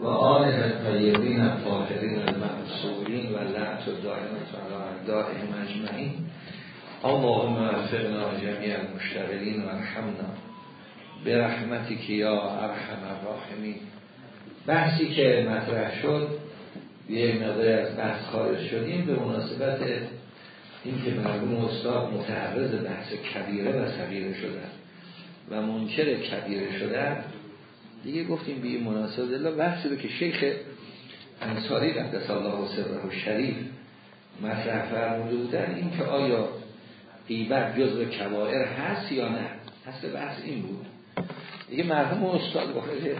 و آله الطیبین الطاهرین المعصومین و لعنت دائمت علی اعدائهم اجمعین. اللهم وفقنا جميع المشتغلین و ارحمنا. برحمتی که یا ارحم الراحمین. بحثی که مطرح شد یه مقدار از بحث خارج شدیم به مناسبت اینکه مرحوم استاد متعرض بحث کبیره و صغیره شدن. و منکر کبیره شدن دیگه گفتیم به مناسبت الله بحثی رو که شیخ انصاری قدس الله و سره و شریف مطرح فرموده بودن این که آیا غیبت جزء کبائر هست یا نه؟ اصل بحث این بود. دیگه مرحوم استاد گفته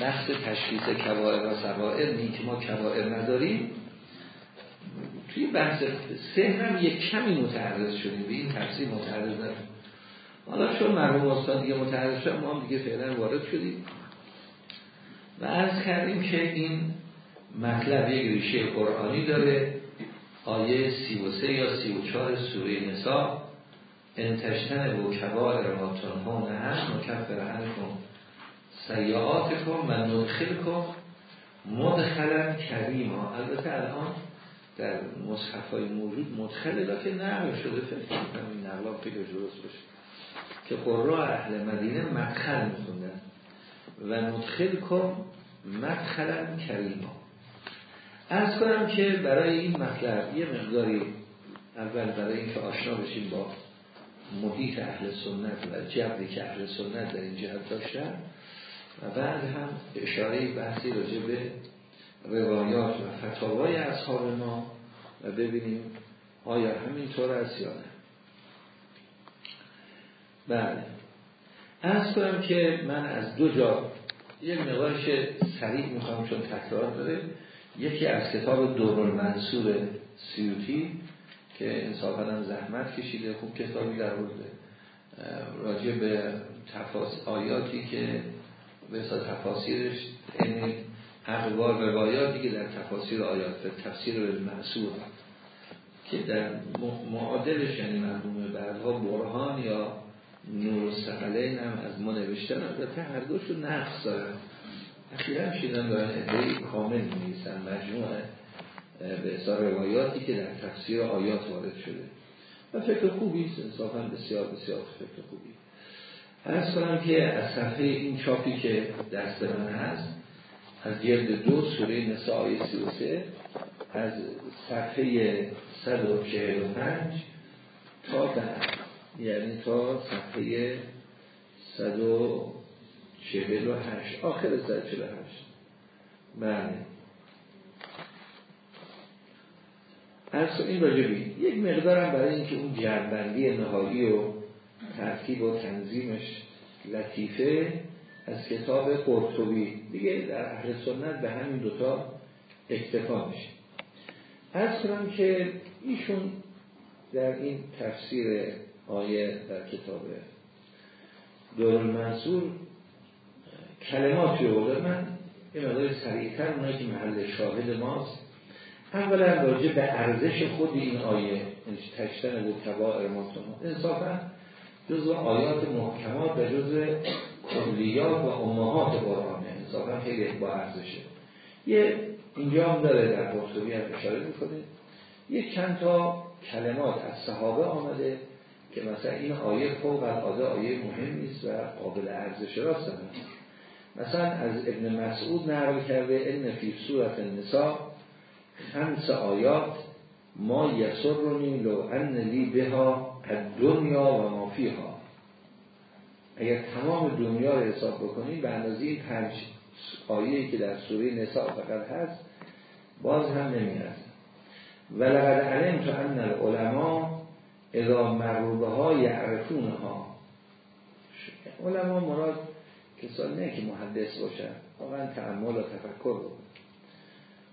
بحث تشخیص کبائر و سوائر نی که ما کبائر نداریم. توی بحث سه هم یک کمی متعرض شدیم. به این تفسیر متعرض نداریم حالا چون مرحوم استاد دیگه متعرض شد ما هم دیگه فعلا وارد شدیم. و از کردیم که این مطلب یک ریشه قرآنی داره آیه 33 یا 34 سوره نسا. انتشتن و کبار ما تنها نه هست مکفر عنکم سیاعات کن و ندخل کن مدخلا کریما. البته الان در مصحف های موجود مدخله که نقل شده فکر کنم این نقلا خیلی درست باشه. که قرآن اهل مدینه مدخل میخوندن و ندخل کن مدخلا کریما. از کنم که برای این مطلب یه مقداری اول برای اینکه آشنا بشیم با محیط اهل سنت و جبری که اهل سنت در این جهت داشتن و بعد هم اشاره بحثی راجع به روایات و فتاوای اصحاب ما و ببینیم آیا همینطور است یا نه. بله. از کنم که من از دو جا یک مقدارش سریع می‌خوام چون تکرار داره. یکی از کتاب دور منصور سیوتی که انصافا هم زحمت کشیده خوب کتابی در برده راجع به تفاس آیاتی که به تفاسیرش این اقوال روایاتی که در تفاسیر آیات تفسیر به منصور که در معادلش یعنی مرحوم بعدها برهان یا نور سقلین هم از ما نوشتن البته هر دوشو نقص دارن. اخیرا شیدن دارن ادهی کامل نیستن مجموعه به اصلا روایاتی که در تفسیر آیات وارد شده. و فکر خوبی است انصافا بسیار بسیار فکر خوبی. هست کنم که از صفحه این چاپی که دست من هست از جلد دو سوره نساء آیه 33 از صفحه 145 تا در یعنی تا صفحه 148 آخر 148 بله. از این راجبی یک مقدارم برای اینکه اون جربندی نهایی و ترتیب و تنظیمش لطیفه از کتاب قرطبی. دیگه در اهل سنت به همین دوتا اکتفا میشه. از که ایشون در این تفسیر آیه در کتاب دور منصور کلماتی رو من یه مقدار سریعتر اونایی که محل شاهد ماست. اولا راجع به ارزش خود این آیه تشتن و کبائر ماتما انصافا جزو آیات محکمات و جزو کلیات و امهات قرآنه. انصافا خیلی با ارزشه. یه اینجا هم داره در قرطبی هم اشاره می‌کنه. یه چند تا کلمات از صحابه آمده. که مثلا این آیه فوق العاده آیه مهم نیست و قابل ارزش راست هم مثلا از ابن مسعود نقل کرده ان فی صورت النساء خمس آیات ما یسرنی لو ان لی بها الدنیا و ما فیها. اگر تمام دنیا رو حساب بکنیم به اندازه این پنج آیه که در سوره نساء فقط هست باز هم نمیاد ولقد علم تو ان العلماء اذا مروبه ها یعرفون ها. علما مراد کسان نه که محدث باشن واقعا تعمل و تفکر رو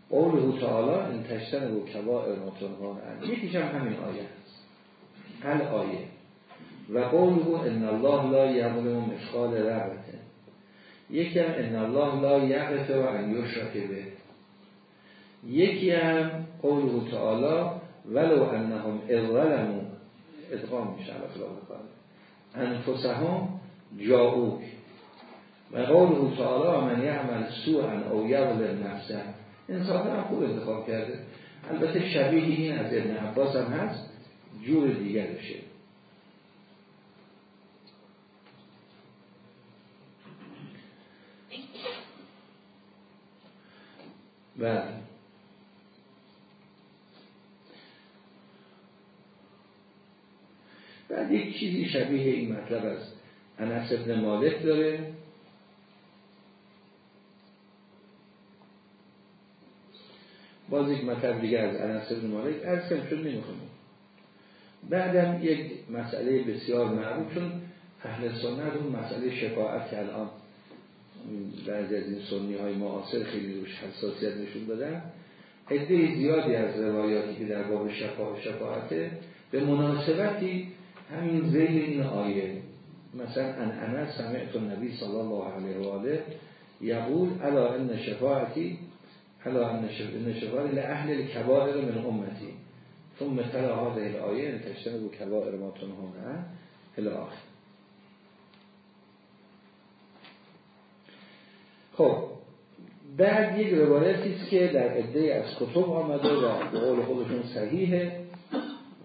قوله تعالی این تشتن و کبائر ان یکیش هم همین آیه هست. هل آیه. و قوله ان الله لا یظلم مثقال ذره یکی هم ان الله لا یغفر و ان یشرک به. یکی هم قوله تعالی ولو انهم اظلموا ادغام میشه خلاف کاره انفسهم جاوک و قول تعالی من یعمل سوءا او یظلم نفسه. انصافا هم خوب انتخاب کرده. البته شبیه این از ابن عباس هم هست جور دیگرشه و یک چیزی شبیه این مطلب است انس ابن مالک داره. باز یک مطلب دیگه از انس ابن مالک از کم شد نمی‌خونم بعدم یک مسئله بسیار معروف چون اهل سنت اون مسئله شفاعت که الان بعضی از این سنی های معاصر خیلی روش حساسیت نشون دادن عده زیادی از روایاتی که در باب شفا و شفاعته به مناسبتی همین زیل این آیه. مثلا ان انا سمعت النبی صلی الله علیه و آله یقول الا ان شفاعتی الا ان شفاعتی لاهل الكبائر من امتی. ثم تلا هذه الايه ان تجتنبوا كبائر ما تنهون عنه الى آخر. خب بعد یک روایتی است که در عده از کتب آمده و به قول خودشون صحیحه.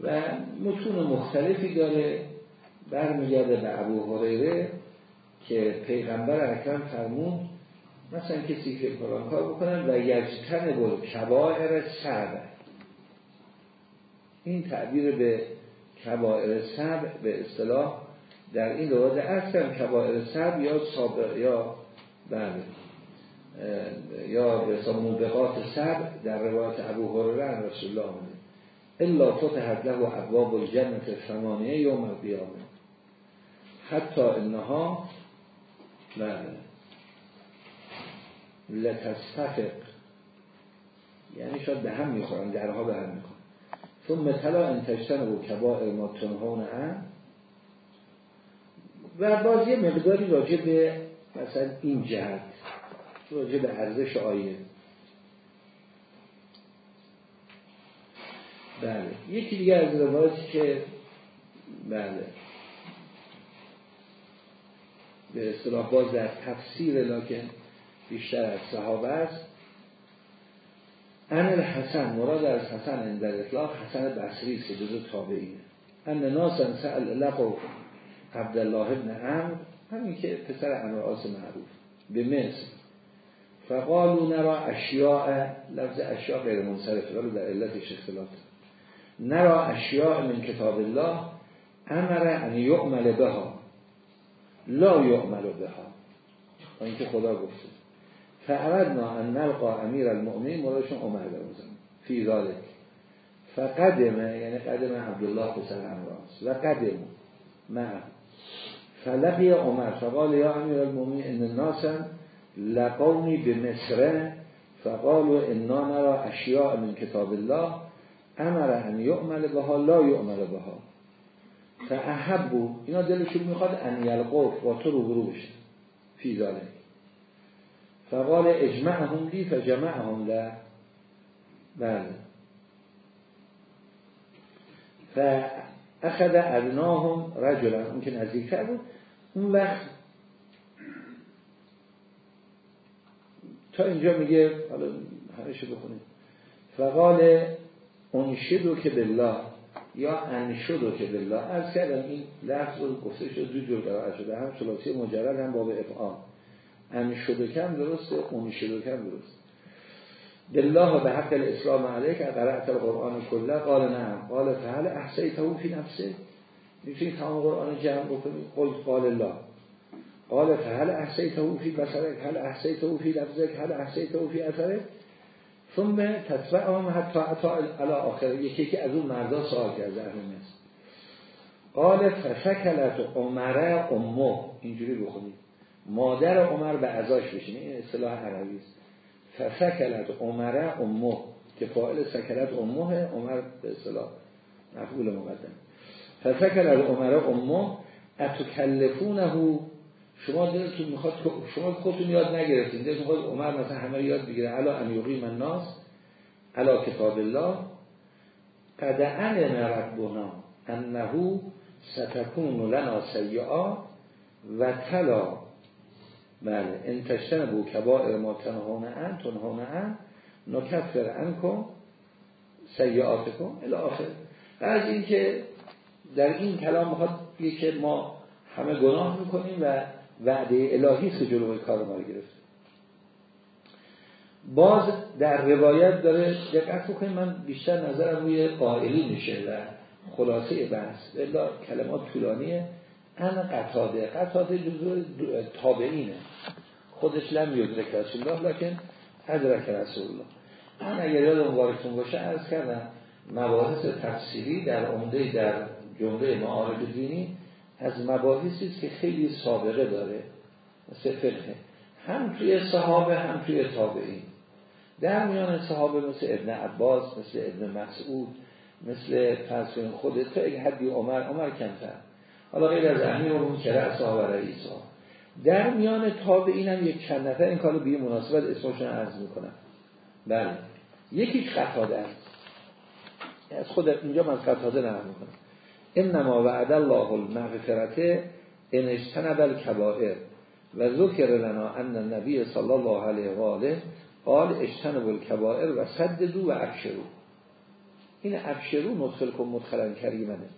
و متون مختلفی داره. برمیگرده به ابو هریره که پیغمبر اکرم فرمود مثلا کسی که فلان کار بکنن و یجتن بود کبائر سبع این تعبیر به کبائر سبع به اصطلاح در این روایت اصلا کبائر سبع یا سابق یا بله یا به موبقات سبع در روایت ابو هریره رسول الله الا فتحت له ابواب الجنت ثمانیه یوم القیامه حتی انها بله لتستفق. یعنی شاید به هم می‌خورن درها به هم می‌خورن. ثم تلا انتشتن و کبائر ما تنهون هم و باز یه مقداری راجع به مثلا این جهت راجع به ارزش آیه. بله. یکی دیگه از روایتی که بله. به اصطلاح باز در تفسیر لکن بیشتر از صحابه است. ان الحسن مراد از حسن در اطلاق حسن بصری است که جزو تابعینه. ان ناسا سأل لقو عبدالله ابن عمر همین که پسر عمر معروف. به مصر. فقالو نرا اشیاء لفظ اشیاء غیر منصرف ولی در علتش اختلاف نرا اشیاء من کتاب الله امر ان یعمل بها. لا یعمل بها. اینکه خدا گفته. فعردنا ان نلقا امیر المؤمنین مرادشون عمر بزن فی ذالک فقدمه یعنی قدم عبدالله پسر امراس و قدم مع فلقی عمر. فقال یا امیر المؤمنین ان الناس لقومی به مصر فقالوا انا نرا اشیاء من کتاب الله. امر ان یعمل بها لا یعمل بها. فاحبو اینا دلشون می‌خواد ان یلقوف با تو رو بشه. فی ذالک فقال اجمعهم لی فجمعهم له بله. فاخذ ادناهم رجلا اون که نزدیکتر بود اون وقت تا اینجا میگه حالا همشه بخونید فقال انشدو که بالله یا انشدو که بالله. از کردم این لفظ رو گفته شد دو جور قرار شده. هم سلاسی مجرد هم باب افعال. انشدو کم درسته انشدو کم درست بالله به حق الاسلام علیک قرأت القرآن کله قال نه قال فهل احسیته فی نفسه. می‌تونی تمام قرآن جمع بکنی؟ قل قال الله. قال فهل احسیته فی بصرک هل احسیته فی لفظک هل احسیته فی اثرک؟ ثم هم حتی عطا علا آخر. یکی که از اون مردا سوال کرده اهل مصر قال فشکلت عمره امه. اینجوری بخونید. مادر عمر به ازاش بشینه. این اصطلاح عربی است. فشکلت عمره امه. که فاعل سکلت امه عمر به اصطلاح مفعول مقدم. فشکلت عمره امه اتکلفونه شما دلتون می‌خواد شما خودتون یاد نگرفتین. دلتون می‌خواد عمر مثلا همه یاد بگیره. علا ان یقیم الناس علا کتاب الله. قد ان بنا انه ستکون لنا سیعا و تلا. بله. انتشتن بو کبائر ما تنهانه ان تنهانه ان نکفر انکم سیعاتکم الی آخر. از اینکه در این کلام می‌خواد که ما همه گناه می‌کنیم و وعده الهی است جلوی کار ما رو گرفت. باز در روایت داره دقت بکنید من بیشتر نظرم روی قائلی میشه و خلاصه بحث. الا کلمات طولانیه. ان قطاده. قطاده جزو تابعینه. خودش لم یدرک رسول الله لکن ادرک رسول الله. من اگر یاد مبارکتون باشه از کردم مباحث تفسیری در عمده در جمله معارف دینی از مباحثی که خیلی سابقه داره مثل فقه. هم توی صحابه هم توی تابعین. در میان صحابه مثل ابن عباس مثل ابن مسعود مثل فرسون خود تا یک حدی عمر عمر کمتر. حالا غیر از امیر اون که رأس و رئیس در میان تابعین هم یک چند نفر این کارو به مناسبت اسمشون عرض می‌کنم. بله. یکیش قطاده است. از خود اینجا من قطاده نرم می‌کنم. انما وعد الله المغفرته ان اجتنب الكبائر. و ذکر لنا ان النبی صلی الله علیه و آله قال اجتنب الكبائر و سددو و ابشرو این مدخل کن مدخلن کریمنه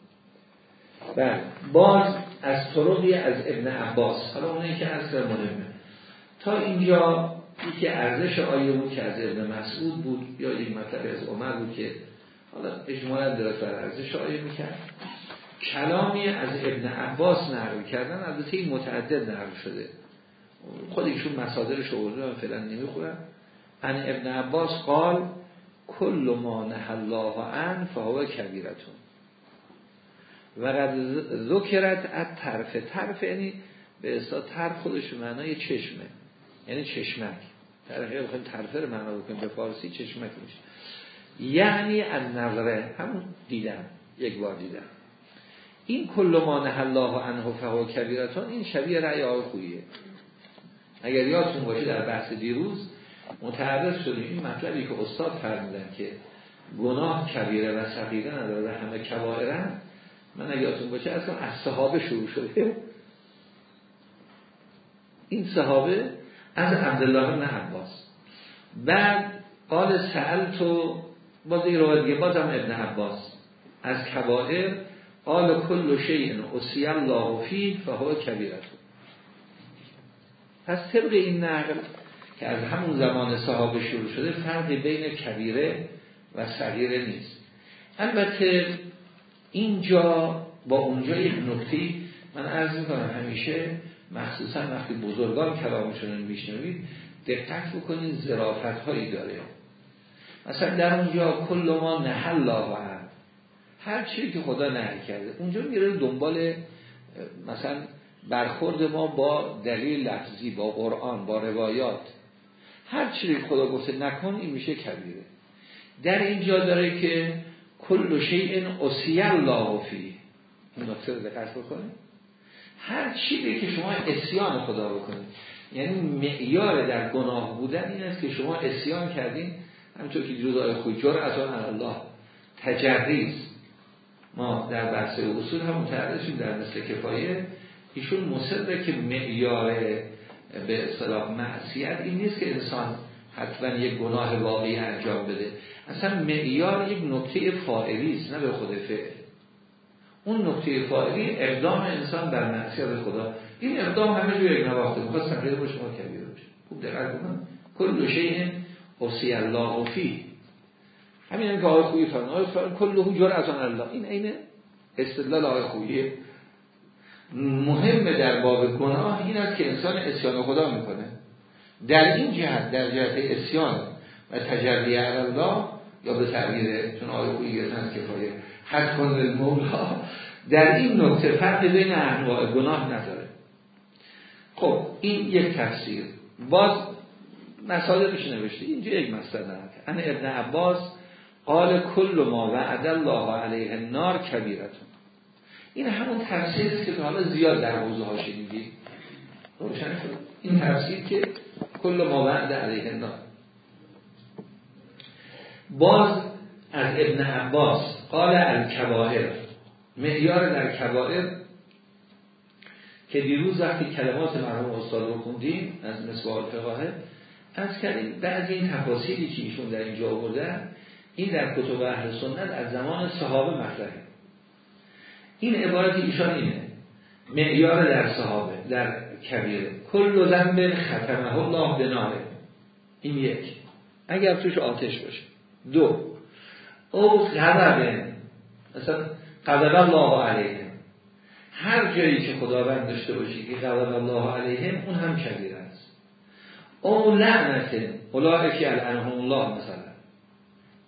بله باز از طرقی از ابن عباس حالا اونه که از مهمه تا اینجا یکی ارزش آیه بود که از ابن مسعود بود یا یک مطلب از عمر بود که حالا اجمالا درست بر ارزش آیه می‌کرد. کلامی از ابن عباس نقل کردن البته این متعدد نقل شده. خود ایشون مصادرش آورده من فعلا نمی‌خورم ان ابن عباس قال کل ما نه الله عن فهو کبیرتون. و قد ذکرت از طرف طرف یعنی به اصلا طرف خودش معنای چشمه. یعنی چشمک. در خیلی خیلی طرفه رو معنا بکنیم. به فارسی چشمک میشه. یعنی از نظره همون دیدم یک بار دیدم این کل ما نه الله عنه فهو کبیرتون این شبیه رأی آقای خوییه. اگر یادتون باشه در بحث دیروز متعرض شدیم این مطلبی که استاد فرمودن که گناه کبیره و صغیره نداره همه کبائرن من اگه یادتون باشه اصلا از صحابه شروع شده. این صحابه از عبدالله بن عباس. بعد قال سهل تو باز این رو دیگه بازم ابن عباس. از کبائر قال کل شیء اسی الله فی فهو کبیرتون پس طبق این نقل که از همون زمان صحابه شروع شده فرقی بین کبیره و صغیره نیست. البته اینجا با اونجا یک نکتی من عرض می‌کنم همیشه مخصوصا وقتی بزرگان کلامشون رو میشنوید دقت بکنید زرافت هایی داره. مثلا در اونجا کل ما نه الله هر چیزی که خدا نهی کرده اونجا میره دنبال مثلا برخورد ما با دلیل لفظی با قرآن با روایات. هر چیزی خدا گفته نکن این میشه کبیره. در اینجا داره که کل شیء اسی الله فی این نکته رو دقت بکنید. هر چیزی که شما اسیان خدا بکنید. یعنی معیار در گناه بودن این است که شما اسیان کردین. همونطور که جزای خود از آن الله تجریز. ما در بحث اصول هم متعرض در مثل کفایه. ایشون مصدره که معیار به اصطلاح معصیت این نیست که انسان حتما یک گناه واقعی انجام بده. اصلا معیار یک نکته فائلی است نه به خود فعل. اون نکته فائلی اقدام انسان در معصیت خدا. این اقدام همه یک نواخته سنقیده با شما کبیر باشه خوب دقت بکن. کل شیء اسی الله فی همین هم که آقای خویی فرمان آقای فرمان کل جور از آن الله. این عین استدلال آقای خوییه مهم در باب گناه این است که انسان اسیان خدا می‌کنه. در این جهت در جهت اسیان و تجربی الله یا به تعبیر چون آیه خویی گرفتن کفایه. حد کن مولا. در این نکته فرق بین انواع گناه نداره. خب این یک تفسیر. باز مسادرش نوشته. اینجا یک مصدر ان ابن عباس قال کل ما وعد الله علیه النار کبیرتون. این همون تفسیر است که حالا زیاد در موضوع ها شنیدیم. روشن شد. این تفسیر که کل ما وعد علیه النار. باز از ابن عباس قال الکبائر. معیار در کبائر که دیروز وقتی کلمات مرحوم استاد رو خوندیم از مسوال فقاهه از کردیم بعضی این تفاصیلی که ایشون در اینجا آوردن این در کتب اهل سنت از زمان صحابه مطرحه. این عبارت ایشان اینه. معیار در صحابه در کبیره کل ذنب ختمه الله به این یک. اگر توش آتش باشه. دو. او غضب مثلا غضب الله علیه. هر جایی که خداوند داشته باشی که غضب الله علیه اون هم کبیره است. او لعنت که الانهم الله مثلا.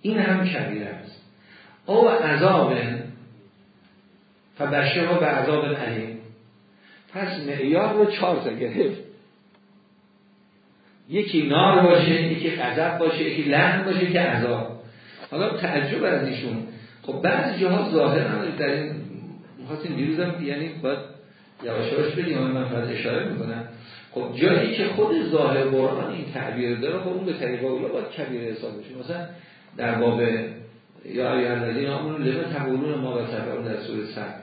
این هم کبیره است. او عذاب فبشه به عذاب علیم پس معیار رو چهار تا گرفت. یکی نار باشه یکی غضب باشه یکی لحن باشه که عذاب. حالا تعجب از ایشون. خب بعضی جاها ظاهر در این می‌خواستیم دیروزم یعنی باید یواش بگیم من فقط اشاره می‌کنم. خب جایی که خود ظاهر قرآن این تعبیر داره خب اون به طریق اولا باید کبیر حساب بشه. مثلا در باب یا ایها الذین آمنوا لما تقولون ما لا تفعلون در سوره سر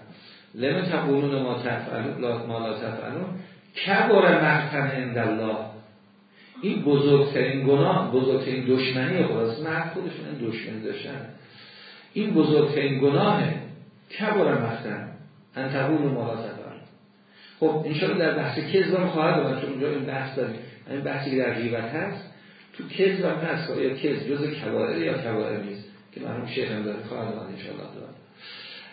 لما تقولون ما تفعلون ما لا تفعلون. کبر مقتن عند الله. این بزرگترین گناه بزرگترین دشمنی خداست. مرد خودشون دشمنی داشتن. این بزرگترین گناهه کبر مقتن. ان تقولون ما لا تفعلون. خب انشاءالله در بحث کذب خواهد آمد چون اونجا این بحث داریم. این بحثی که در غیبت هست. تو کذب هم هست. یا کذب جز کبائر یا کبائر نیست که مرحوم شیخ هم داره خواهد آمد انشاءالله.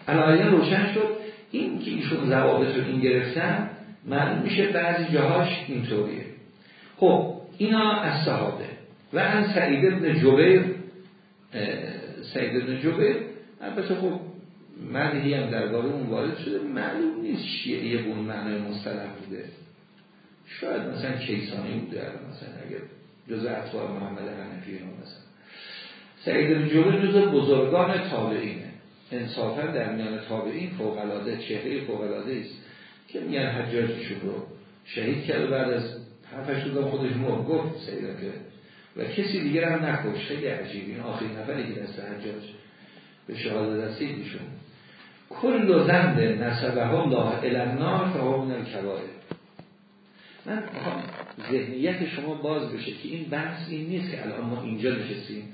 الان روشن شد. این که ایشون ضوابط رو این گرفتن معلوم میشه بعضی جاهاش اینطوریه. خب اینا از صحابه. و ان سعید ابن جبیر سعید ابن جبیر. البته خب مدهی هم درباره اون وارد شده. معلوم نیست شیعه به اون معنی مصطلح بوده. شاید مثلا کیسانی بوده مثلا اگر جز اطوار محمد حنفی مثلا. سعید بن جبیر جز بزرگان تابعینه انصافا در میان تابعین فوق العاده چهره فوق است که میگن حجاجشون رو شهید کرده بعد از روز خودش مرد. گفت سعید که و کسی دیگر هم نکش خیلی عجیب. این آخرین نفری که دست حجاج به شهادت رسید ایشون. کل زند نسبه الله الانار فهو من الکبائر. من ذهنیت شما باز بشه که این بحث این نیست که الان ما اینجا نشستیم.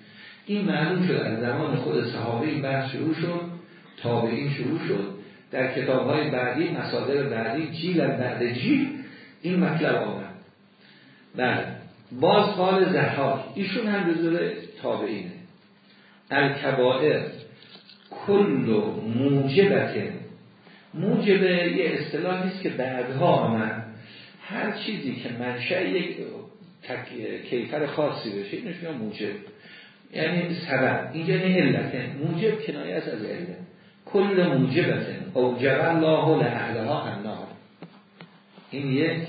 این معلوم شد از زمان خود صحابه این بحث شروع شد تابعین شروع شد. در کتاب های بعدی مصادر بعدی جیل بعد جیل این مطلب آمد. بله باز قال زحاک ایشون هم جزو تابعینه. الکبائر کل موجبت. موجب یه اصطلاحی است که بعدها آمد. هر چیزی که منشأ یک کیفر خاصی بشه اینش میگم موجب. یعنی سبب. اینجا نه علت. موجب کنایه از علت. کل موجبت. اوجب الله لعلها النار. این یک.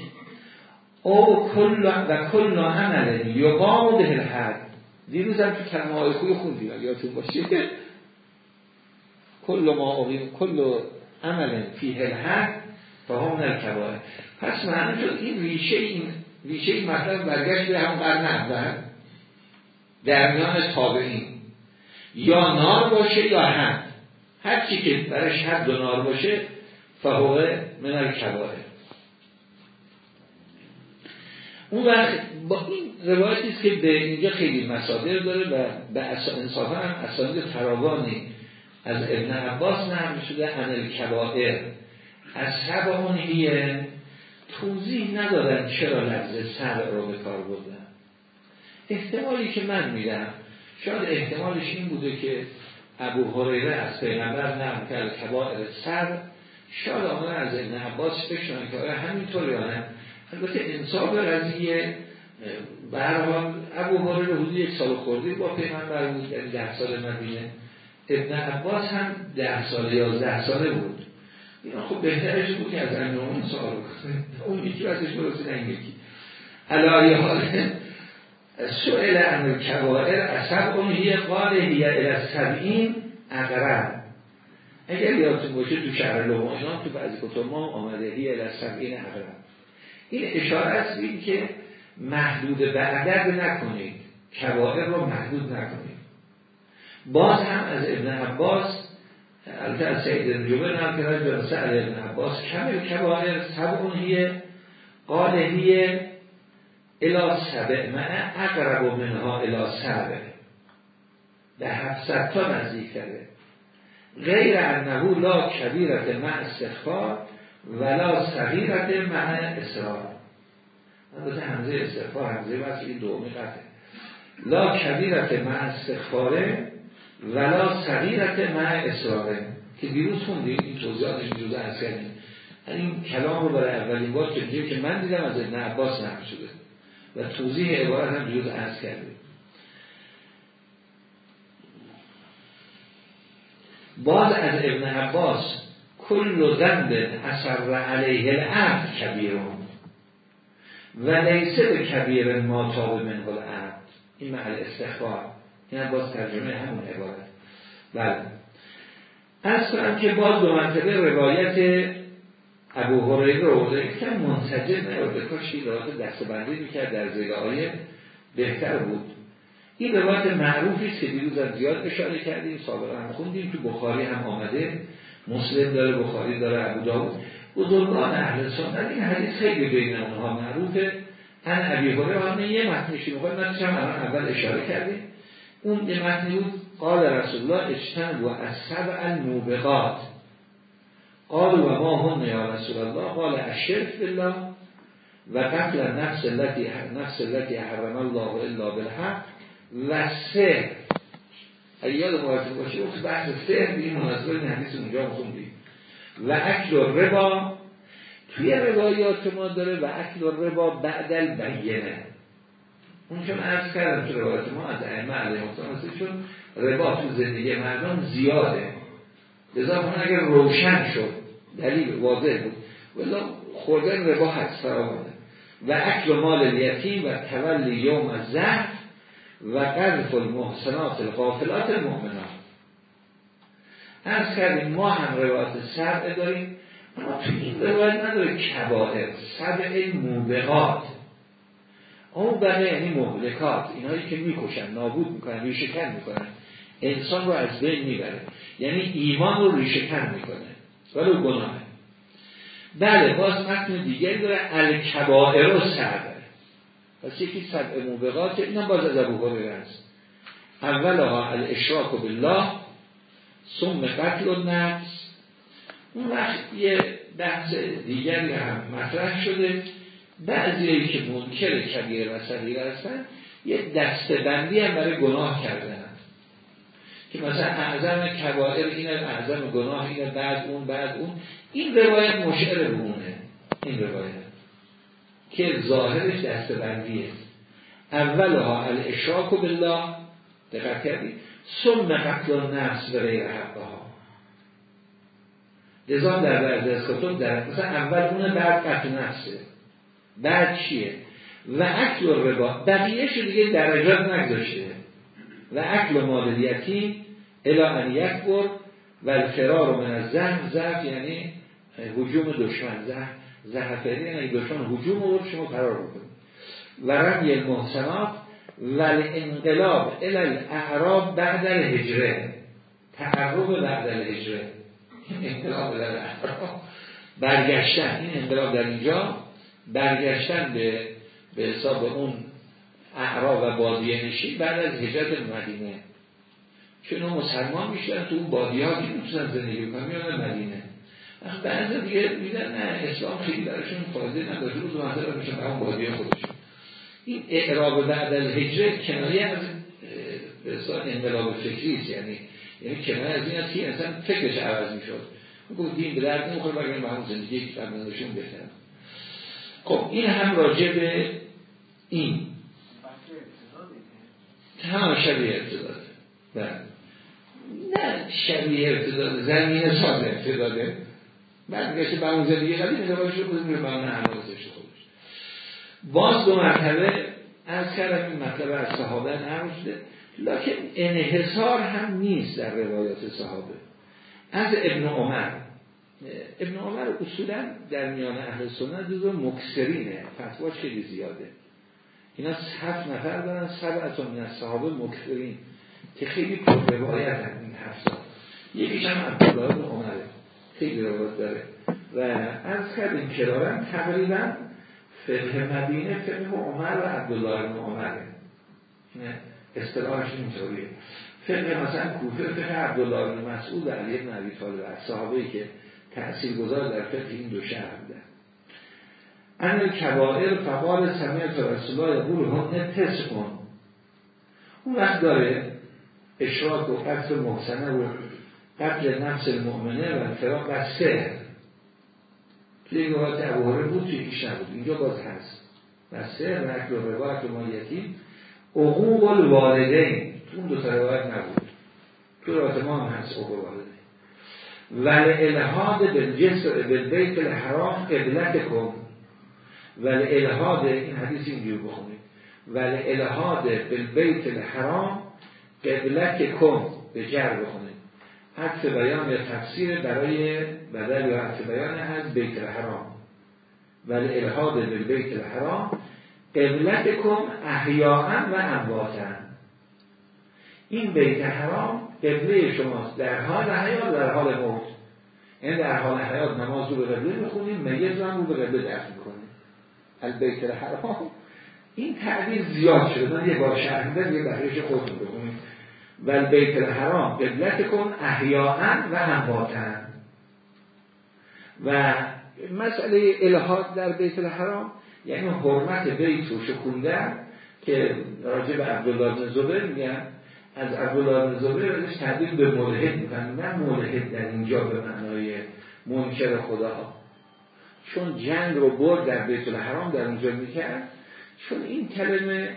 او کل و کل عمل یقام به الحد. دیروز هم تو کلمه های خوی خوندیم یادتون باشه. کل ما کل عمل فیه الحد. فهم الکبائر پس معنی شد این ریشه این ریشه این مطلب برگشت به همون قرن اول در میان تابعین. یا نار باشه یا هم هر چی که برش حد و نار باشه فهوه من الکبائر. اون وقت با این روایتی که به اینجا خیلی مصادر داره و به انصافا هم اسانید فراوانی از ابن عباس نرم شده عن کبائر از سبعانیه توضیح ندادن چرا لفظ سبع رو به کار بردن. احتمالی که من میدم. شاید احتمالش این بوده که ابو هریره از پیغمبر نرم کرد کبائر سبع شاید آمده از ابن عباس بشنن که آیا همینطور یا نه. البته انصاف قضیه برحال ابو هریره حدود یک سال خورده با پیغمبر بود یعنی ده سال مدینه. ابن عباس هم ده سال یازده ساله بود. خب بهترش بود از اون سال اون یکی واسش برسه این یکی. علایه حال سئل عن کبائر اصب اون هی قال هی الى سبعین اقرب. اگر یادتون باشه تو شهر لغمانان تو بعضی کتب ما آمده هی الى سبعین اقرب. این اشاره است این که محدود به عدد نکنید. کبائر رو محدود نکنید. باز هم از ابن عباس البته از سید نجوبه نام کرد به سعد ابن عباس کمل کبائر سبعون هیه قال هیه الا سبع. من اقرب منها الا سبع. به هفتصد تا نزدیک کرده. غیر انهو لا کبیرت مع استغفار ولا صغیرت مع اصرار البته همزه استغفار همزه بس این دومی قطعه لا کبیرت مع استغفاره ولا صغیرت مع اصراره که دیروز خوندیم این توضیحاتش جزء از کردیم. این کلام رو برای اولین بار که که من دیدم از ابن عباس نقل شده. و توضیح عبارت هم جزء از کردیم. باز از ابن عباس کل ذنب اثر علیه العبد کبیرون. و لیسه به کبیر ما تاب من عبد این محل استخبار این باز ترجمه همون عبارت. بله. از که باز دو مرتبه روایت ابو هریره رو که منتجه نیارده کاشی روایت دست بندی می‌کرد در آیه بهتر بود. این روایت معروفی است که دیروز از زیاد اشاره کردیم سابقا هم خوندیم. تو بخاری هم آمده مسلم داره بخاری داره ابو داود. بزرگان اهل سنت این حدیث خیلی بین اونها معروفه. ان ابی هریره یه متنشی می‌خواد من هم اول اشاره کردیم. اون یه متنی بود قال رسول الله اجتنب و از سبع الموبقات. قال و ما هم یا رسول الله قال الشرک بالله و قتل نفس التي نفس التي حرم الله الا بالحق و سه. ایاد موجود باشه وقت بحث سه دیگه مناسبه این حدیث اونجا خوندیم و اکل ربا توی روایات ما داره و اکل ربا بعد البینه. اون چون عرض کردم تو روایت ما از ائمه علیه چون ربا تو زندگی مردم زیاده. لذا اگر روشن شد دلیل واضح بود. ولی خوردن ربا هست فراوانه. و اکل مال الیتیم و تولی یوم زهر و قذف المحسنات الغافلات المؤمنات. از کردیم ما هم روایت سبع داریم اما تو این روایت نداره کبائر سبع موبقات. اما بقیه یعنی مهلکات. اینهایی که می‌کشن نابود می‌کنن ریشکن می‌کنن. انسان رو از بین می‌بره. یعنی ایمان رو ریشکن می‌کنه. ولی گناهه. بله باز متن دیگری داره الکبائر رو سر پس یکی سبع موبقات این هم باز از ابو هریره است. اولها الاشراک بالله ثم قتل و نفس اون وقت یه بحث دیگری هم مطرح شده. بعضی که منکر کبیر و صغیر هستن یه دستبندی هم برای گناه کردن. که مثلا اعظم کبائر اینه اعظم گناه اینه بعد اون بعد اون. این روایت مشعر به این روایت. که ظاهرش دستبندیه اولها الاشراک بالله. دقت کردید؟ ثم قتل نفس به غیر حقها. لذا در بعض از در مثلا اول اونه بعد قتل نفسه. بعد چیه؟ و اکل ربا بقیهش دیگه درجات نگذاشته. و اکل مال یتیم الا ان یکبر و الفرار من از زف یعنی حجوم دشمن زن زهفری یعنی دشمن حجوم رو شما قرار بکنید و رمی المحسنات و انقلاب الاعراب بعد الهجره تقرب بعد الهجره انقلاب الاعراب برگشتن این انقلاب در اینجا. برگشتن به به حساب اون اعراب و بادیه نشین بعد از هجرت مدینه. چون مسلمان میشن تو اون بادیه ها که می‌تونن زندگی بکنن میان مدینه. بعضی دیگه میدن نه اسلام خیلی براشون فایده روز منظر میشن به اون بادیه خودشون. این اعراب بعد از هجره کنایه از به انقلاب فکری است. یعنی یعنی کنایه از این است که انسان فکرش عوض می‌شد. گفت دین به درد نمی‌خوره بگیم به همون زندگی که فرمندشون بهتر خب این هم راجع به این. همه شبیه ارتداده بله. نه شبیه ارتداده زمین ساز ارتداده بعد گشته به اون زندگی قدیم نگاهش رو بزنیم به اون حواسش خودش. باز دو مرتبه از کردم این مطلب از صحابه نقل شده. لکن انحصار هم نیست در روایات صحابه. از ابن عمر. ابن عمر اصولا در میان اهل سنت جزو مکسرینه فتواش خیلی زیاده. اینا هفت نفر دارن سبعتون من از صحابه مکسرین که خیلی پر روایت هم این هفت یکیش هم عبدالله بن عمره. خیلی روایت داره. و از کردیم کرارم تقریبا فقه مدینه فقه عمر و عبدالله بن عمره. اصطلاحش اینطوریه. فقه مثلا کوفه فقه عبدالله بن مسعود علی بن ابی طالب. صحابه‌ای که تأثیر گذار در فقه این دو شهر بودن ان کبائر فقال سمیت رسول الله یقول هن تسعون اون وقت داره اشراک و قتل محسنه و قتل نفس المؤمنه و الفراق و سه. توی این روایت ابوهره بود توی پیش نبود اینجا باز هست. و سه و و روایت و مایتی عقوق الوالدین. تو اون دو تا روایت نبود. تو روایت ما هم هست عقوق الوالدین. ولی الهاد بالبیت الحرام قبلت کن. ولی الهاد این حدیث اینجور بخونید ولی الهاد بالبیت الحرام قبلت کن به جر بخونید حدث بیان یا تفسیر برای بدل یا حدث بیان از بیت الحرام. ولی الهاد بالبیت الحرام قبلت کن احیاءن و امواتن این بیت حرام قبله شماست. در حال حیات در حال موت. این یعنی در حال حیات نماز رو به قبله می‌خونیم میت رو به قبله دفت می‌کنیم. البیت الحرام این تعبیر زیاد شده. من یه بار شرح یه بقیهش خودتون بخونیم و البیت الحرام قبلت کن احیاءن و امواتن و مسئله الهاد در بیت الحرام یعنی حرمت بیت و شکوندن که راجع به عبدالله میگن. از عبدالله زبیر ازش تبدیل به ملحد می‌کنن. نه ملحد در اینجا به معنای منکر خدا. چون جنگ رو برد در بیت الحرام در اونجا می‌کرد چون این کلمه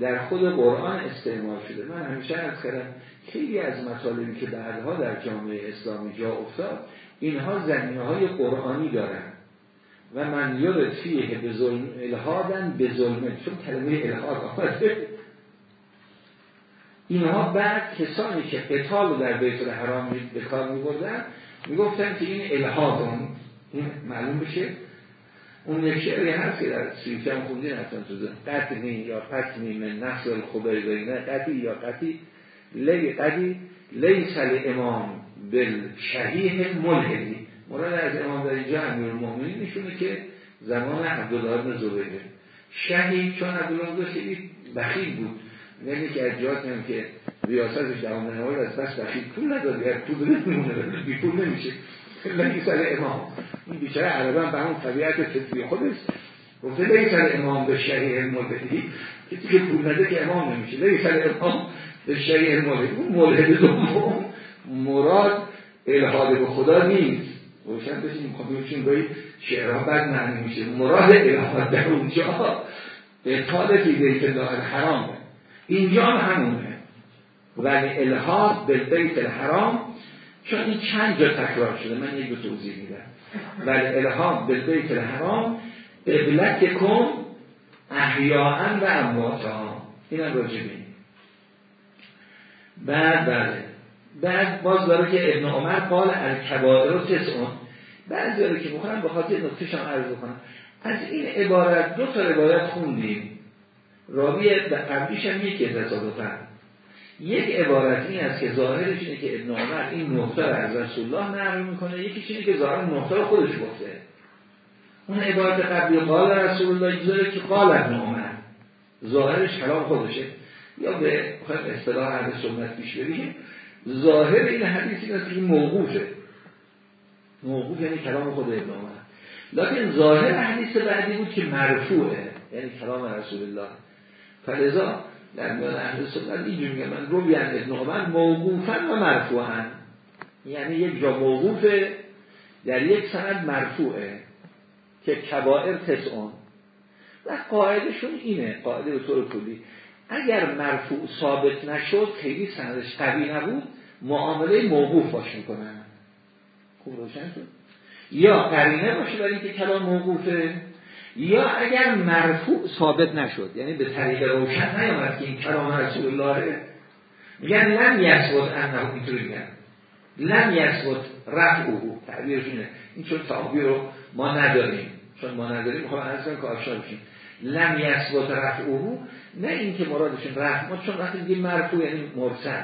در خود قرآن استعمال شده. من همیشه از کردم خیلی از مطالبی که بعدها در جامعه اسلامی جا افتاد اینها زمینه های قرآنی دارن. و من یاد فیه به ظلم الهادن به ظلمه. چون کلمه الهاد آمده. اینها بعد کسانی که قتال در بیت الحرام به کار می بردن می گفتن که این الهادون این معلوم بشه. اون یک شعری هست که در سویفی هم خوندین حتما تو قطنی یا قطنی من نفس الخبیرینه قطی یا قطی لی قطی لیس امام بل شهیه ملحدی. مراد از امام در اینجا امیر المؤمنین نشونه که زمان عبدالله بن زبیره شهید چون عبدالله بن بخیل بود. یعنی که از جهات هم که ریاستش در آمدن از بس بخیل پول نداد یا پول نمیمونه بی پول نمیشه. لیس امام. این بیچاره عربان به همون طبیعت فطری خودش گفته لیس امام به شریع ملحدی کسی که پول نده که امام نمیشه. لیس امام به شریع ملحدی اون ملحد دوم مراد الهاد به خدا نیست. روشن بشیم خودشون باید شعرها بد معنی میشه. مراد الهاد در اونجا اطال فی بیت الله الحرام اینجا هم همونه ولی الهاد به بیت الحرام چون این چند جا تکرار شده من یک توضیح میدم. ولی الهام به بیت الحرام قبلت کن احیاءن و امواتا. این هم راجع بعد بله. بعد باز داره که ابن عمر قال الکبائر و تسعون. بعد داره که بخونم به خاطر نکتهش هم عرض بکنم. از این عبارت دو تا روایت خوندیم. راوی قبلیش هم یکی تصادفا. یک عبارت این است که ظاهرش اینه که ابن عمر این نقطه از رسول الله نقل می‌کنه یکیش اینه که ظاهر نقطه خودش گفته. اون عبارت قبلی قال رسول الله داره که قال ابن عمر. ظاهرش کلام خودشه. یا به اصطلاح اهل سنت پیش بریم ظاهر این حدیث این است که موقوفه. موقوف یعنی کلام خود ابن عمر. لیکن ظاهر حدیث بعدی بود که مرفوعه یعنی کلام رسول الله فلذا در میان اهل سنت اینجور میگه من رو بیان ابن عمر موقوفن و مرفوعن. یعنی یک جا موقوفه در یک سند مرفوعه که کبائر تسعون. و قاعدشون اینه قاعده به طور کلی. اگر مرفوع ثابت نشد خیلی سندش قوی نبود معامله موقوف باش می‌کنن. خوب روشن شد؟ یا قرینه باشه برای اینکه کلام موقوفه. یا اگر مرفوع ثابت نشد یعنی به طریق روشن نیامد که این کلام رسول الله میگن لم یثبت انه اینطوری میگن. لم یثبت رفعه. تعبیرشونه. این چون تعبیر رو ما نداریم. چون ما نداریم خب از که آشنا بشیم. لم یثبت رفعه نه اینکه مرادشون رفع. ما چون وقتی میگیم مرفوع یعنی مرسل.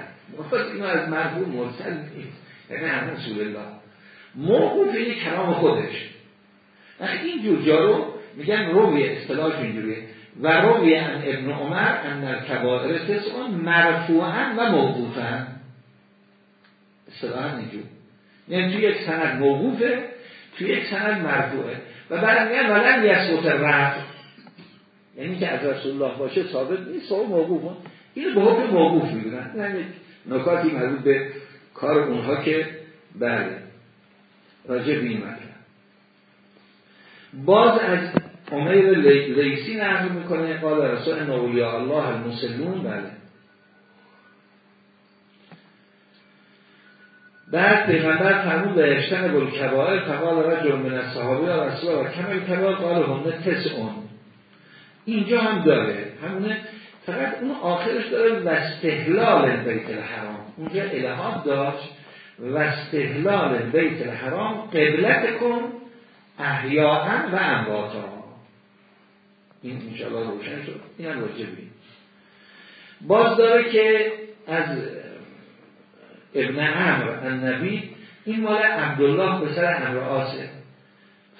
مراد اینا از مرفوع مرسل نیست. یعنی هم رسول الله. موقوف کلام خودش. وقتی این جور جارو میگن روی اصطلاح اینجوریه. و روی ان ابن عمر ان الکبائر تسعون مرفوعا و موقوفا. اصطلاحا اینجور. یعنی توی یک سند موقوفه توی یک سند مرفوعه. و بعد میگن ولن یسقط رفع یعنی که از رسول الله باشه ثابت نیست و موقوف اینو به حکم موقوف می‌دونن. این نکاتی مربوط به کار اونها که بله راجع به این مطلب. باز از امیر لیسی نقل می‌کنه. قال رسول نولیا الله المسلمون بله. بعد پیغمبر فرمون به اشتن بل کبائر فقال رجل من الصحابه یا رسول و کمل کبائر قال همه تسعون. اینجا هم داره. همونه. فقط اون آخرش داره و بیت الحرام. اونجا الهات داشت. و بیت الحرام قبلت کن احیاء و امواتا. این انشاءالله روشن شد. این هم راجبی باز داره که از ابن عمر النبی این مال عبدالله پسر عمر آسه.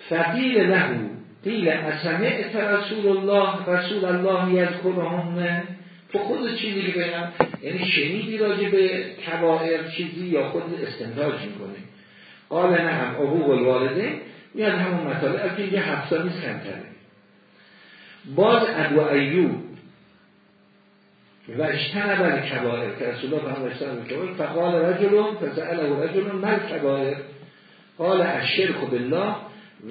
فقیل له قیل اسمعت رسول الله رسول الله یذکرهن. تو خود چی میگی بگم یعنی شنیدی راجع به کبائر چیزی یا خود استنتاج می‌کنی؟ قال نعم عقوق الوالده میاد همون مطالب. از اینجا حفظا نیست کمتره باز ابو ایوب و اشتنب الکبائر که رسول الله هم اشتنب الکبائر فقال رجل فسأله رجل مل کبائر قال الشرک بالله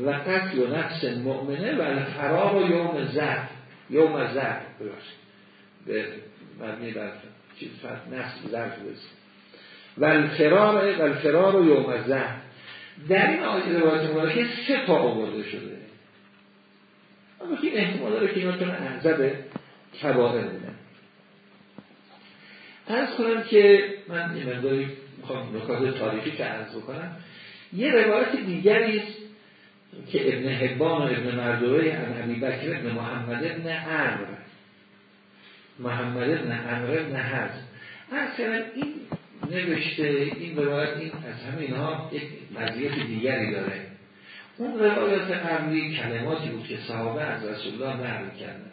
و قتل نفس مؤمنه و الفرار و یوم زهر یوم زهر به مبنی بر چیز نفس برسه و الفرار و یوم زهر در این آیه روایت مبارکه سه تا آورده شده. اما این احتمال داره که اینا تونه اعذب کباره بودن ارز کنم که من این مقداری می‌خوام نکات تاریخی که عرض بکنم. یه روایت دیگری است که ابن حبان و ابن مردوه ان عبی بکر ابن محمد ابن عمر محمد ابن عمر ابن حز ارز این نوشته این روایت این از همه اینها یک مزیت دیگری داره. اون روایات قبلی کلماتی بود که صحابه از رسول الله نقل کردن.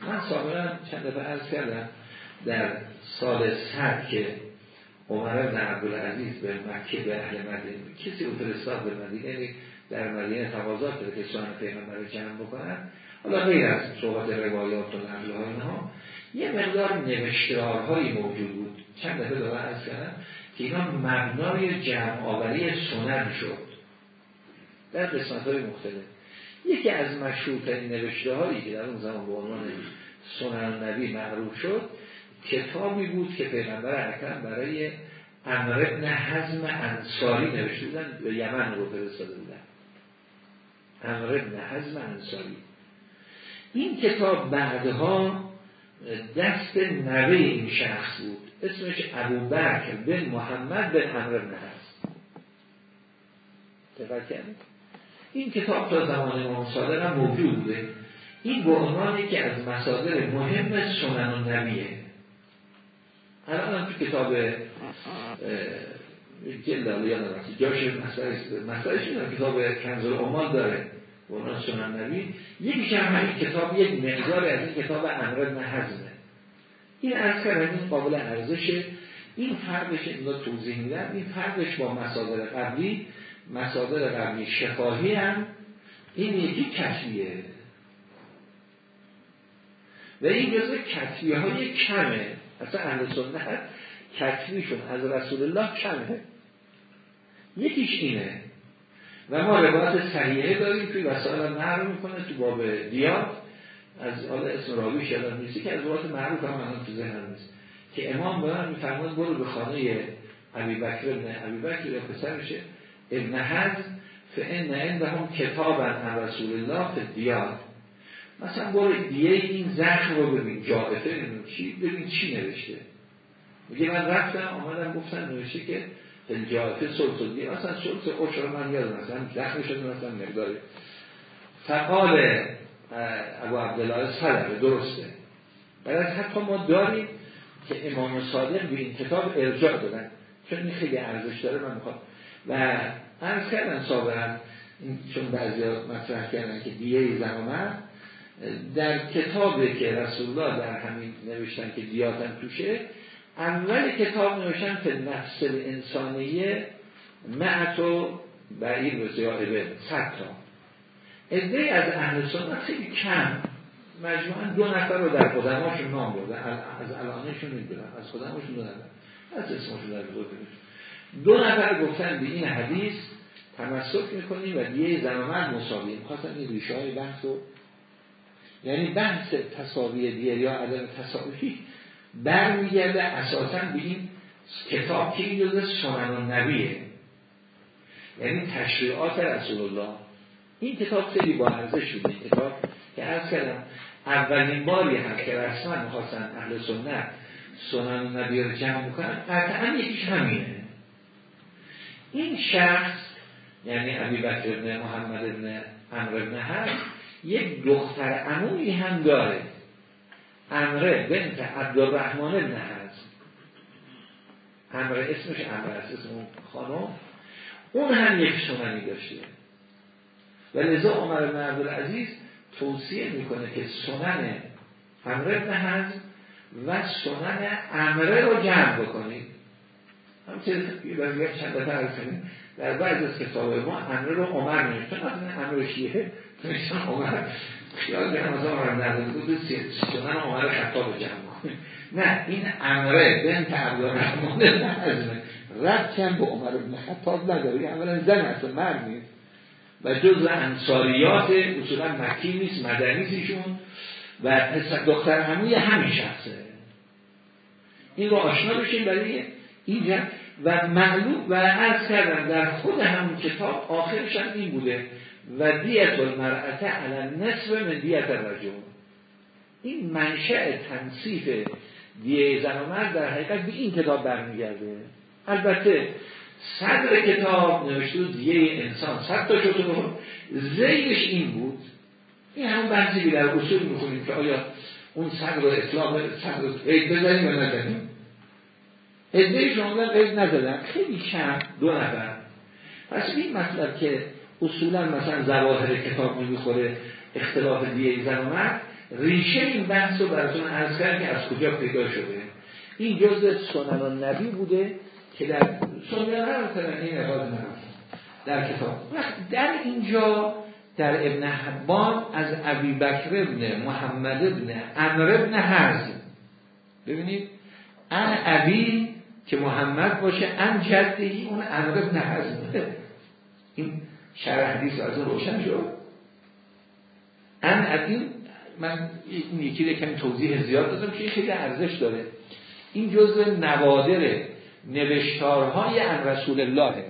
من سابقا چند دفعه عرض کردم در سال صد که عمر بن عبدالعزیز به مکه به اهل مدینه کسی او فرستاد به مدینه یعنی در مدینه تقاضا کرده که سوان پیغمبر رو جمع بکنن. حالا غیر از صحبت روایات و نقل های اینها یه مقدار نوشتارهایی موجود بود. چند دفعه داره از کردم که اینا مبنای جمع آوری سنن شد. در قسمت های مختلف. یکی از مشهورترین نوشته هایی که در اون زمان به عنوان سنن نبی معروف شد کتابی بود که پیغمبر اکرم برای امر ابن حزم انصاری نوشته بودن به یمن رو فرستاده بودن. امر ابن حزم انصاری. این کتاب بعدها دست نوه این شخص بود. اسمش ابو برکر بن محمد بن امر ابن حزم. دقت این کتاب تا زمان امام صادق هم موجود بوده. این به عنوان که از مصادر مهم سنن و نبیه. الان تو کتاب جلد یا نرسی جاش مسئله شده کتاب کنزل عمال داره. به عنوان سنن نبی. یکی هم همین کتاب یک مقدار از این کتاب امرد حزمه. این از این قابل ارزشه. این فرقش این توضیح میدن این فرقش با مصادر قبلی مصادر قبلی شفاهی هم این یکی کتبیه و این جزء کتبیه های کمه. اصلا اهل سنت کتبیشون از رسول الله کمه. یکیش اینه. و ما روایت صحیحه داریم توی وسائل نقل می‌کنه تو باب دیات از حالا اسم راوی شدن نیستی که از روایت معروف هم الان تو ذهنم نیست. که امام من میفرماد برو به خانه عبی بکر ابن عبی بکر یا پسرشه ابن حز فان عندهم کتابا عن رسول الله فی دیات مثلا برو دیه این زخم رو ببین جائفه چی ببین چی نوشته. میگه من رفتم آمدم گفتن نوشته که جائفه سلطه دیه مثلا سلطه اشرا من یادم مثلا زخم شده مثلا مقداری. فقال ابو عبدالله سلمه درسته. بعد حتی ما داریم که امام صادق به این کتاب ارجاع دادن. چون این خیلی ارزش داره من می‌خوام و عرض کردن سابقا چون بعضی مطرح کردن که دیه زن در کتابی که رسول الله در همین نوشتن که دیاتن توشه اول کتاب نوشتن که نفس انسانیه معتو بعیر و زیاده صد تا. از اهل سنت خیلی کم. مجموعا دو نفر رو در قدماشون نام برده از الانشون می‌دونم از خودماشون دو نفر. از اسمشون در دو نفر گفتن به این حدیث تمسک می‌کنیم و دیگه زن و مرد مساویه می‌خواستم این ریشه های بحث رو یعنی بحث تصاوی دیر یا عدم تصاوی برمیگرده اساسا به این کتاب که این جزء سنن نبیه یعنی تشریعات رسول الله این کتاب خیلی با ارزش شده کتاب که از کردم اولین باری هم که رسما می‌خواستن اهل سنت سنن نبی رو جمع بکنن قطعا یکیش همینه. این شخص یعنی عبی بکر ابن محمد ابن امر ابن هست یک دختر عمومی هم داره. امره بنت عبدالرحمن ابن هست امره اسمش امره است اسم اون خانم. اون هم یک سننی داشته. و لذا عمر بن عبدالعزیز توصیه می‌کنه که سنن امره ابن هست و سنن امره رو جمع بکنید همچنین چند دفعه در بعض از کتاب ما امره رو عمر نوشتن مثلا امر شیعه نوشتن عمر خیال کنم از عمر نظر بود. سنن عمر خطاب جمع نه این امره بنت عبدالرحمن نظمه رد کن به عمر بن خطاب نداره. اولا زن اصلا مرد نیست. و جز انصاریات اصولا مکی نیست مدنی ایشون. و دختر هموی همین شخصه. این رو آشنا بشین برای این و معلوم و عرض کردن در خود همون کتاب آخرش هم این بوده. و دیت المرأت علی نصف من دیت این منشأ تنصیف دیه زن و مرد در حقیقت به این کتاب برمیگرده. البته صدر کتاب نوشته دیه انسان. صد تا شطور زیرش این بود. این همون بحثی در اصول می‌کنیم که آیا اون صدر اطلاق صدر بزنیم و نزنیم؟ ادهی شما قید نزدن. خیلی کم دو نفر. پس این مطلب که اصولا مثلا زواهر کتاب نمی‌خوره اختلاف دیگه زن و مرد ریشه این بحث رو براتون عرض کرد که از کجا پیدا شده. این جزء سنن نبی بوده که در سنن این اقاد در کتاب. در اینجا در ابن حبان از ابی بکر ابن محمد ابن امر ابن حرز ببینید ان ابی که محمد باشه ان جدهی اون امر ابن این شرح حدیث از اون روشن شد. ان از این من این یکی کمی توضیح زیاد دادم که خیلی ارزش داره. این جزء نوادر نوشتارهای ان رسول الله.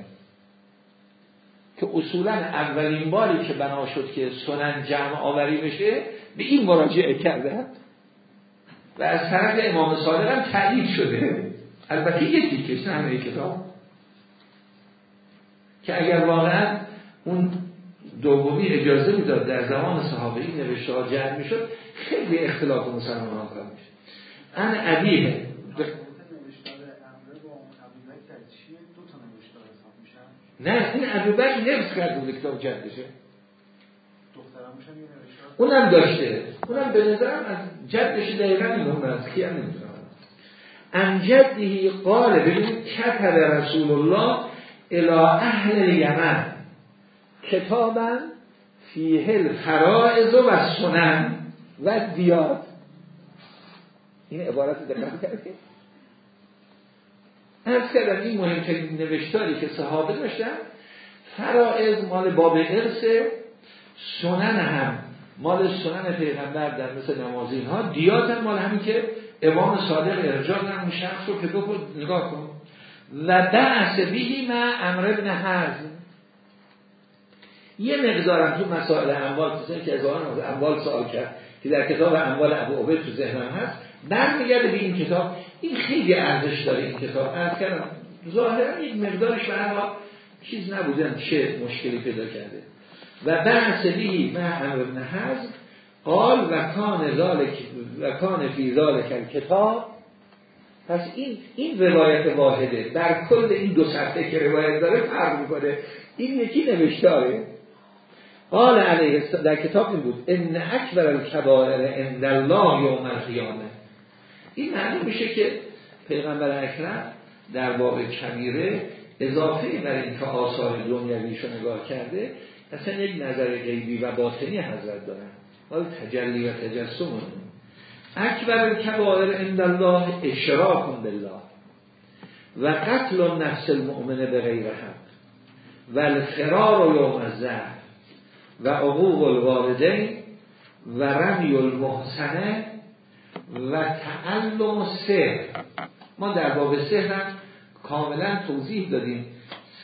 که اصولا اولین باری که بنا شد که سنن جمع آوری بشه به این مراجعه کرده. و از طرف امام صادق هم تایید شده. البته یکی کش نه همه کتاب که اگر واقعا اون دومی اجازه می‌داد در زمان صحابه این نوشته ها جمع می‌شد خیلی اختلاف مسلمان ها کار میشه ان عبیه نه این ابوبکر نفس کرد بود کتاب جمع بشه اونم داشته. اونم به نظرم از جدش دقیقا این هم از کی هم نمی‌دونم انجدهی قال ببینید کتب رسول الله الى اهل یمن کتابا فیه الفرائض و سنن و دیاد این عبارت دقت کردید؟ از کردم این مهمترین نوشتاری که صحابه داشتن فرائض مال باب ارث سنن هم. مال سنن پیغمبر در مثل نمازین ها دیات هم مال همین که امام صادق ارجاع در اون شخص رو که بخور نگاه کن. و بعث بیهی ما امر ابن حزم. یه مقدارم تو مسائل اموال که از آن اموال سوال کرد که در کتاب اموال ابو عبید تو ذهنم هست برمیگرده به این کتاب. این خیلی ارزش داره این کتاب. عرض کردم ظاهرا یک مقدارش برای چیز نبودن چه مشکلی پیدا کرده. و بعث بیهی ما امر ابن قال و کان ذالک و کان فی کتاب پس این این روایت واحده. در کل این دو صفحه که روایت داره فرق می‌کنه. این یکی نوشتاره. قال علیه در کتاب این بود. ان اکبر الکبائر عند الله یوم القیامه. این معنی میشه که پیغمبر اکرم در باب کبیره اضافه بر این که آثار دنیویشو نگاه کرده اصلا یک نظر غیبی و باطنی حضرت دارن. حالا تجلی و تجسم. اکبر کبائر عند الله اشراک بالله و قتل نفس المؤمنه به غیر حق و الفرار یوم الزهر و عقوق الوالدین و رمی المحسنه و تعلم سهر ما در باب سهر کاملا توضیح دادیم.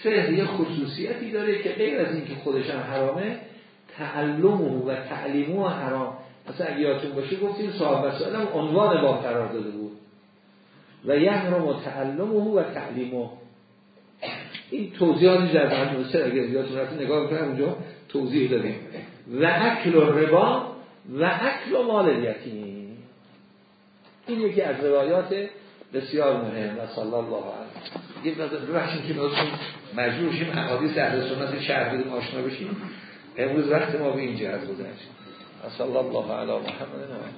سهر یه خصوصیتی داره که غیر از اینکه خودش هم حرامه تعلمه و تعلیمه حرام. مثلا اگه یادتون باشه گفتیم صاحب وسائل عنوان باب قرار داده بود. و یحرم و و تعلیمه این توضیحاتی در برنامه اگر یادتون رفت نگاه کنم اونجا توضیح دادیم. و اکل و ربا و اکل و مال یتیم این یکی از روایات بسیار مهم. و صلی الله علیه یه بخشیم که مجبور شیم احادیث اهل سنت شهر آشنا بشیم. امروز وقت ما به اینجا از گذشت صلی الله علی محمد